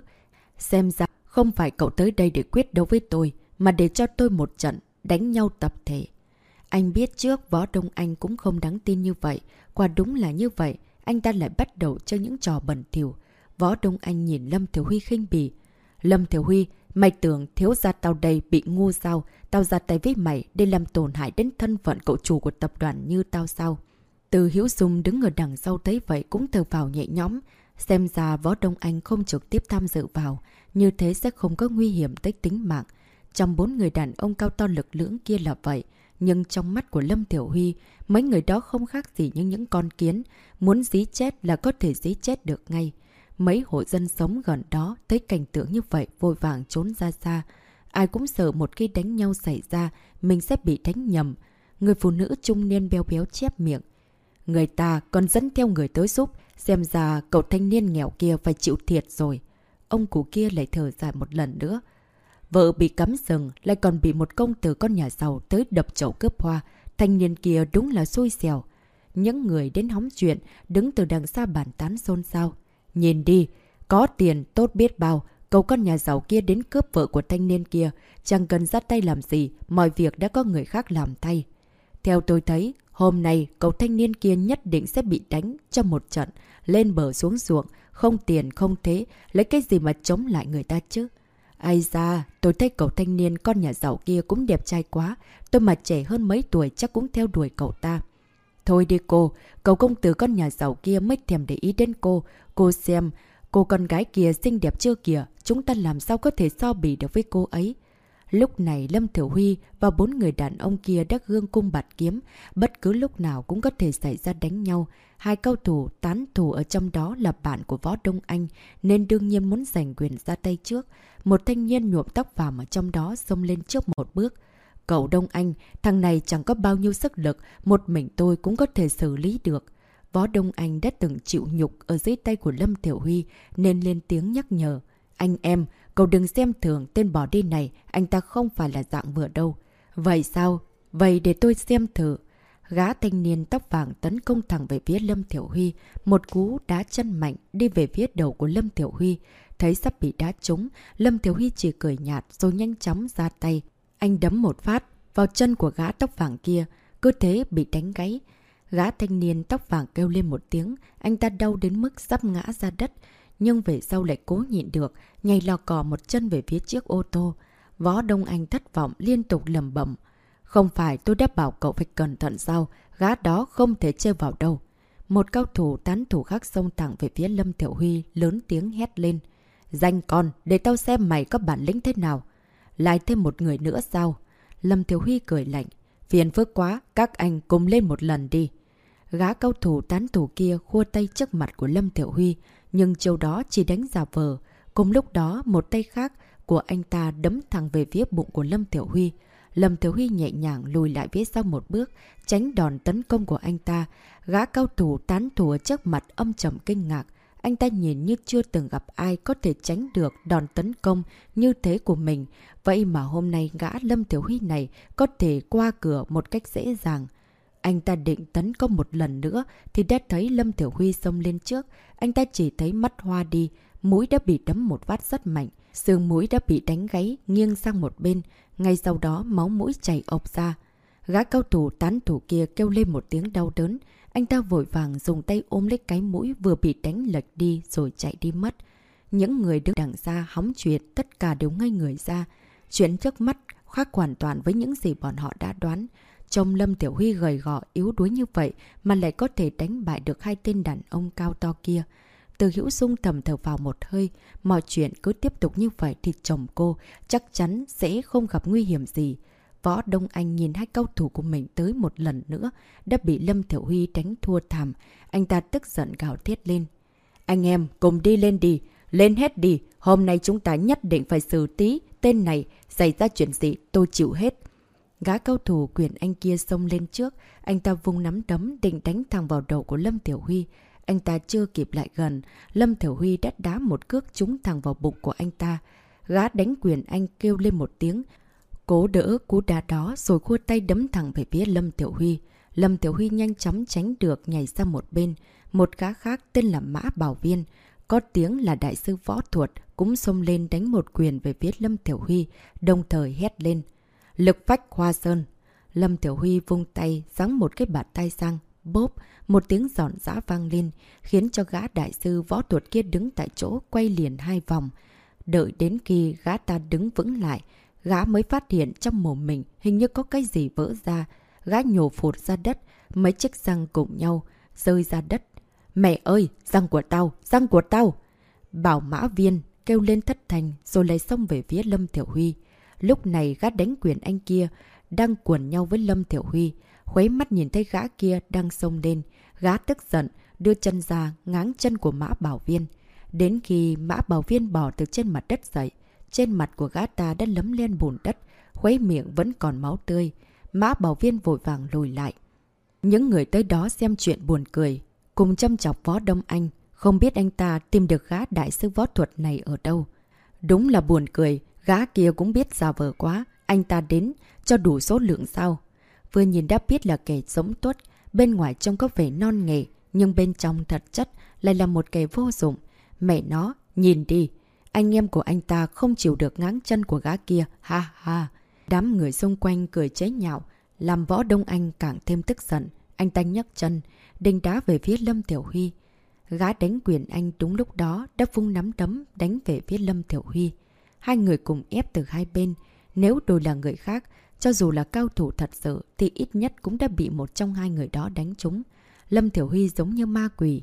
Xem ra không phải cậu tới đây để quyết đấu với tôi, mà để cho tôi một trận, đánh nhau tập thể. Anh biết trước Võ Đông Anh cũng không đáng tin như vậy. Quả đúng là như vậy, anh ta lại bắt đầu chơi những trò bẩn thỉu. Võ Đông Anh nhìn Lâm Thiếu Huy khinh bỉ. Lâm Thiếu Huy, mày tưởng thiếu gia tao đây bị ngu sao? Tao ra tay với mày để làm tổn hại đến thân phận cậu chủ của tập đoàn như tao sao? Từ Hiếu Dung đứng ở đằng sau thấy vậy cũng thở vào nhẹ nhõm. Xem ra Võ Đông Anh không trực tiếp tham dự vào, như thế sẽ không có nguy hiểm tới tính mạng. Trong bốn người đàn ông cao to lực lưỡng kia là vậy, nhưng trong mắt của Lâm Tiểu Huy, mấy người đó không khác gì như những con kiến, muốn dí chết là có thể dí chết được ngay. Mấy hộ dân sống gần đó thấy cảnh tượng như vậy vội vàng trốn ra xa. Ai cũng sợ một khi đánh nhau xảy ra, mình sẽ bị đánh nhầm. Người phụ nữ trung niên béo béo chép miệng. Người ta còn dẫn theo người tới giúp, xem ra cậu thanh niên nghèo kia phải chịu thiệt rồi. Ông cụ kia lại thở dài một lần nữa. Vợ bị cắm rừng, lại còn bị một công tử con nhà giàu tới đập chậu cướp hoa. Thanh niên kia đúng là xui xẻo. Những người đến hóng chuyện, đứng từ đằng xa bàn tán xôn xao. Nhìn đi, có tiền tốt biết bao, cậu con nhà giàu kia đến cướp vợ của thanh niên kia. Chẳng cần ra tay làm gì, mọi việc đã có người khác làm thay. Theo tôi thấy, hôm nay cậu thanh niên kia nhất định sẽ bị đánh trong một trận, lên bờ xuống ruộng, không tiền không thế, lấy cái gì mà chống lại người ta chứ. Ai ra, tôi thấy cậu thanh niên con nhà giàu kia cũng đẹp trai quá. Tôi mà trẻ hơn mấy tuổi chắc cũng theo đuổi cậu ta. Thôi đi cô, cậu công tử con nhà giàu kia mới thèm để ý đến cô. Cô xem, cô con gái kia xinh đẹp chưa kìa, chúng ta làm sao có thể so bì được với cô ấy. Lúc này Lâm Thiểu Huy và bốn người đàn ông kia đắc gương cung bạt kiếm, bất cứ lúc nào cũng có thể xảy ra đánh nhau. Hai cao thủ tán thủ ở trong đó là bạn của Võ Đông Anh, nên đương nhiên muốn giành quyền ra tay trước. Một thanh niên nhuộm tóc vàng ở trong đó xông lên trước một bước. Cậu Đông Anh, thằng này chẳng có bao nhiêu sức lực, một mình tôi cũng có thể xử lý được. Võ Đông Anh đã từng chịu nhục ở dưới tay của Lâm Tiểu Huy nên lên tiếng nhắc nhở. Anh em, cậu đừng xem thường tên bỏ đi này, anh ta không phải là dạng vừa đâu. Vậy sao? Vậy để tôi xem thử. Gã thanh niên tóc vàng tấn công thẳng về phía Lâm Tiểu Huy, một cú đá chân mạnh đi về phía đầu của Lâm Tiểu Huy. Thấy sắp bị đá trúng, Lâm Tiểu Huy chỉ cười nhạt rồi nhanh chóng ra tay. Anh đấm một phát vào chân của gã tóc vàng kia, cơ thế bị đánh gáy. Gã thanh niên tóc vàng kêu lên một tiếng, anh ta đau đến mức sắp ngã ra đất, nhưng về sau lại cố nhịn được, nhảy lò cò một chân về phía chiếc ô tô. Võ Đông Anh thất vọng liên tục lầm bẩm Không phải tôi đã bảo cậu phải cẩn thận sao, gã đó không thể chơi vào đâu. một cao thủ tán thủ khác xông thẳng về phía Lâm Thiểu Huy lớn tiếng hét lên. Danh con, để tao xem mày có bản lĩnh thế nào. Lại thêm một người nữa sao? Lâm Thiếu Huy cười lạnh. Phiền phức quá, các anh cùng lên một lần đi. Gá cao thủ tán thủ kia khua tay trước mặt của Lâm Thiểu Huy, nhưng châu đó chỉ đánh giả vờ. Cùng lúc đó, một tay khác của anh ta đấm thẳng về phía bụng của Lâm Thiểu Huy. Lâm Thiểu Huy nhẹ nhàng lùi lại phía sau một bước, tránh đòn tấn công của anh ta. Gã cao thủ tán thủ trước mặt âm trầm kinh ngạc. Anh ta nhìn như chưa từng gặp ai có thể tránh được đòn tấn công như thế của mình. Vậy mà hôm nay gã Lâm Tiểu Huy này có thể qua cửa một cách dễ dàng. Anh ta định tấn công một lần nữa thì đã thấy Lâm Tiểu Huy xông lên trước. Anh ta chỉ thấy mắt hoa đi, mũi đã bị đấm một vát rất mạnh. Sương mũi đã bị đánh gáy, nghiêng sang một bên. Ngay sau đó máu mũi chảy ộc ra. Gã cao thủ tán thủ kia kêu lên một tiếng đau đớn. Anh ta vội vàng dùng tay ôm lấy cái mũi vừa bị đánh lệch đi rồi chạy đi mất. Những người đứng đằng xa hóng chuyện tất cả đều ngay người ra. Chuyện trước mắt khác hoàn toàn với những gì bọn họ đã đoán. Trông Lâm Tiểu Huy gầy gọ yếu đuối như vậy mà lại có thể đánh bại được hai tên đàn ông cao to kia. Từ hữu sung thầm thở vào một hơi, mọi chuyện cứ tiếp tục như vậy thì chồng cô chắc chắn sẽ không gặp nguy hiểm gì. Võ Đông Anh nhìn hai cao thủ của mình tới một lần nữa, đã bị Lâm Thiểu Huy đánh thua thảm. Anh ta tức giận gào thiết lên. Anh em, cùng đi lên đi, lên hết đi, hôm nay chúng ta nhất định phải xử tí, tên này, xảy ra chuyện gì, tôi chịu hết. Gã cao thủ quyền anh kia xông lên trước, anh ta vung nắm đấm định đánh thẳng vào đầu của Lâm Tiểu Huy. Anh ta chưa kịp lại gần, Lâm Thiểu Huy đã đá một cước trúng thẳng vào bụng của anh ta. Gã đánh quyền anh kêu lên một tiếng, cố đỡ cú đá đó rồi khua tay đấm thẳng về phía Lâm Tiểu Huy. Lâm Tiểu Huy nhanh chóng tránh được nhảy ra một bên. Một gã khác tên là Mã Bảo Viên, có tiếng là đại sư võ thuật, cũng xông lên đánh một quyền về phía Lâm Tiểu Huy, đồng thời hét lên. Lực phách hoa sơn. Lâm Tiểu Huy vung tay, giáng một cái bạt tay sang. Bốp, một tiếng giòn giã vang lên, khiến cho gã đại sư võ thuật kia đứng tại chỗ quay liền hai vòng. Đợi đến khi gã ta đứng vững lại, gã mới phát hiện trong mồm mình hình như có cái gì vỡ ra. Gã nhổ phụt ra đất, mấy chiếc răng cùng nhau, rơi ra đất. Mẹ ơi, răng của tao, răng của tao! Bảo mã viên kêu lên thất thành rồi lấy xông về phía Lâm Thiểu Huy. Lúc này gã đánh quyền anh kia đang cuộn nhau với Lâm Thiểu Huy. Khuấy mắt nhìn thấy gã kia đang xông lên, gã tức giận, đưa chân ra ngáng chân của mã bảo viên. Đến khi mã bảo viên bỏ từ trên mặt đất dậy, trên mặt của gã ta đã lấm lên bùn đất, khuấy miệng vẫn còn máu tươi. Mã bảo viên vội vàng lùi lại. Những người tới đó xem chuyện buồn cười, cùng châm chọc võ Đông Anh, không biết anh ta tìm được gã đại sư võ thuật này ở đâu. Đúng là buồn cười, gã kia cũng biết giả vờ quá, anh ta đến cho đủ số lượng sao. Vừa nhìn đã biết là kẻ sống tốt, bên ngoài trông có vẻ non nghề, nhưng bên trong thật chất lại là một kẻ vô dụng. Mẹ nó, nhìn đi, anh em của anh ta không chịu được ngáng chân của gã kia, ha ha. Đám người xung quanh cười chế nhạo, làm võ Đông Anh càng thêm tức giận. Anh ta nhấc chân, đinh đá về phía Lâm Tiểu Huy. Gã đánh quyền anh đúng lúc đó đã vung nắm đấm đánh về phía Lâm Tiểu Huy. Hai người cùng ép từ hai bên. Nếu đôi là người khác, cho dù là cao thủ thật sự thì ít nhất cũng đã bị một trong hai người đó đánh trúng. Lâm Thiểu Huy giống như ma quỷ.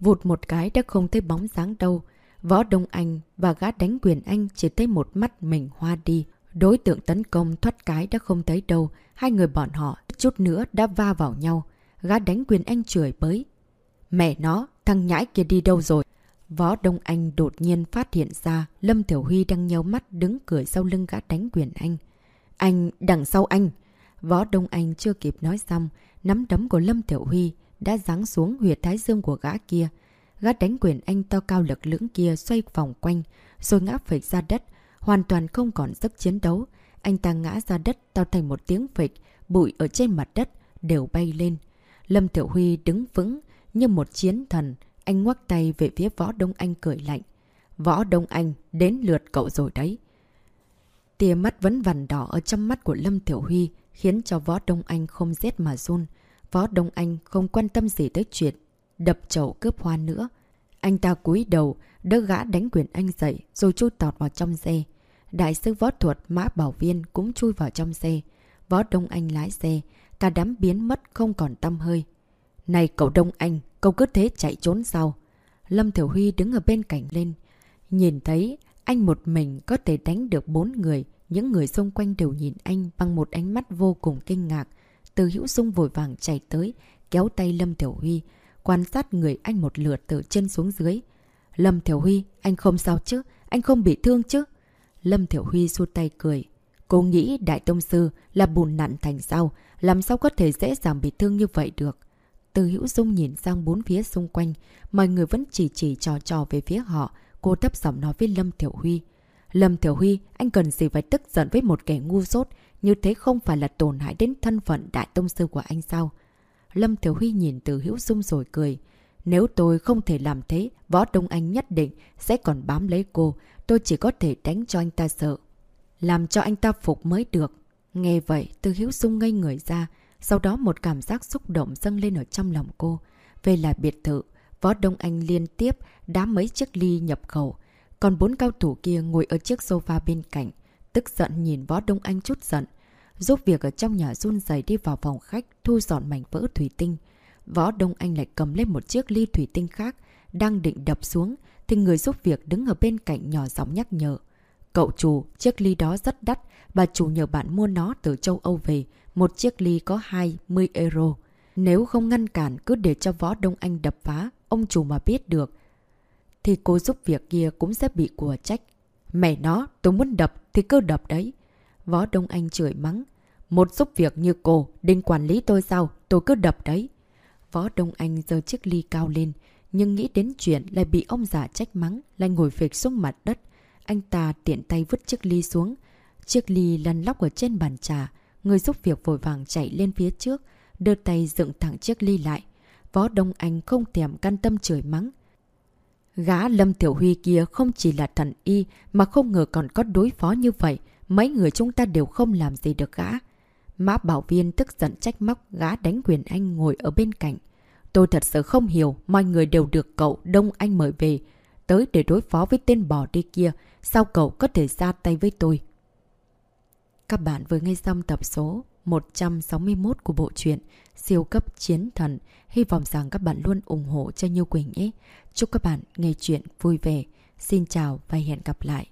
Vụt một cái đã không thấy bóng dáng đâu. Võ Đông Anh và gã đánh quyền anh chỉ thấy một mắt mình hoa đi. Đối tượng tấn công thoát cái đã không thấy đâu. Hai người bọn họ chút nữa đã va vào nhau. Gã đánh quyền anh chửi bới. Mẹ nó, thằng nhãi kia đi đâu rồi? Võ Đông Anh đột nhiên phát hiện ra Lâm Tiểu Huy đang nhớ mắt đứng cười sau lưng gã đánh quyền anh. Anh, đằng sau anh. Võ Đông Anh chưa kịp nói xong, nắm đấm của Lâm Tiểu Huy đã giáng xuống huyệt thái dương của gã kia. Gã đánh quyền anh to cao lực lưỡng kia xoay vòng quanh, rồi ngã phịch ra đất, hoàn toàn không còn sức chiến đấu. Anh ta ngã ra đất tạo thành một tiếng phịch, bụi ở trên mặt đất đều bay lên. Lâm Tiểu Huy đứng vững như một chiến thần, anh ngoắc tay về phía Võ Đông Anh cười lạnh. Võ Đông Anh, đến lượt cậu rồi đấy. Tia mắt vẫn vằn đỏ ở trong mắt của Lâm Tiểu Huy khiến cho Võ Đông Anh không rét mà run. Võ Đông Anh không quan tâm gì tới chuyện đập chậu cướp hoa nữa. Anh ta cúi đầu, đỡ gã đánh quyền anh dậy rồi chui tọt vào trong xe. Đại sư võ thuật Mã Bảo Viên cũng chui vào trong xe. Võ Đông Anh lái xe, cả đám biến mất không còn tâm hơi. Này cậu Đông Anh, cậu cứ thế chạy trốn sau. Lâm Thiểu Huy đứng ở bên cạnh lên. Nhìn thấy anh một mình có thể đánh được bốn người. Những người xung quanh đều nhìn anh bằng một ánh mắt vô cùng kinh ngạc. Từ hữu sung vội vàng chạy tới, kéo tay Lâm Thiểu Huy, quan sát người anh một lượt từ chân xuống dưới. Lâm Thiểu Huy, anh không sao chứ? Anh không bị thương chứ? Lâm Thiểu Huy xua tay cười. Cô nghĩ Đại Tông Sư là bùn nặn thành sao? Làm sao có thể dễ dàng bị thương như vậy được? Từ hữu dung nhìn sang bốn phía xung quanh. Mọi người vẫn chỉ chỉ trò trò về phía họ. Cô thấp giọng nói với Lâm Thiểu Huy. Lâm Thiểu Huy, anh cần gì phải tức giận với một kẻ ngu dốt? Như thế không phải là tổn hại đến thân phận Đại Tông Sư của anh sao? Lâm Thiểu Huy nhìn từ hữu dung rồi cười. Nếu tôi không thể làm thế, Võ Đông Anh nhất định sẽ còn bám lấy cô. Tôi chỉ có thể đánh cho anh ta sợ. Làm cho anh ta phục mới được. Nghe vậy, từ hiếu Dung ngây người ra. Sau đó một cảm giác xúc động dâng lên ở trong lòng cô. Về lại biệt thự, Võ Đông Anh liên tiếp đá mấy chiếc ly nhập khẩu. Còn bốn cao thủ kia ngồi ở chiếc sofa bên cạnh. Tức giận nhìn Võ Đông Anh chút giận. Giúp việc ở trong nhà run dày đi vào phòng khách thu dọn mảnh vỡ thủy tinh. Võ Đông Anh lại cầm lên một chiếc ly thủy tinh khác, đang định đập xuống, thì người giúp việc đứng ở bên cạnh nhỏ giọng nhắc nhở. Cậu chủ, chiếc ly đó rất đắt, bà chủ nhờ bạn mua nó từ châu Âu về, một chiếc ly có 20 euro. Nếu không ngăn cản cứ để cho Võ Đông Anh đập phá, ông chủ mà biết được, thì cô giúp việc kia cũng sẽ bị của trách. Mẹ nó, tôi muốn đập thì cứ đập đấy. Võ Đông Anh chửi mắng. Một giúp việc như cô, định quản lý tôi sao, tôi cứ đập đấy. Võ Đông Anh giơ chiếc ly cao lên, nhưng nghĩ đến chuyện lại bị ông già trách mắng, lại ngồi phịch xuống mặt đất. Anh ta tiện tay vứt chiếc ly xuống. Chiếc ly lăn lóc ở trên bàn trà. Người giúp việc vội vàng chạy lên phía trước, đưa tay dựng thẳng chiếc ly lại. Võ Đông Anh không thèm can tâm chửi mắng. Gã Lâm Tiểu Huy kia không chỉ là thần y mà không ngờ còn có đối phó như vậy. Mấy người chúng ta đều không làm gì được gã. Mã bảo viên tức giận trách móc gã đánh quyền anh ngồi ở bên cạnh. Tôi thật sự không hiểu, mọi người đều được cậu Đông Anh mời về, tới để đối phó với tên bò đi kia, sao cậu có thể ra tay với tôi? Các bạn vừa nghe xong tập số 161 của bộ truyện Siêu cấp chiến thần. Hy vọng rằng các bạn luôn ủng hộ cho Như Quỳnh nhé. Chúc các bạn nghe chuyện vui vẻ. Xin chào và hẹn gặp lại.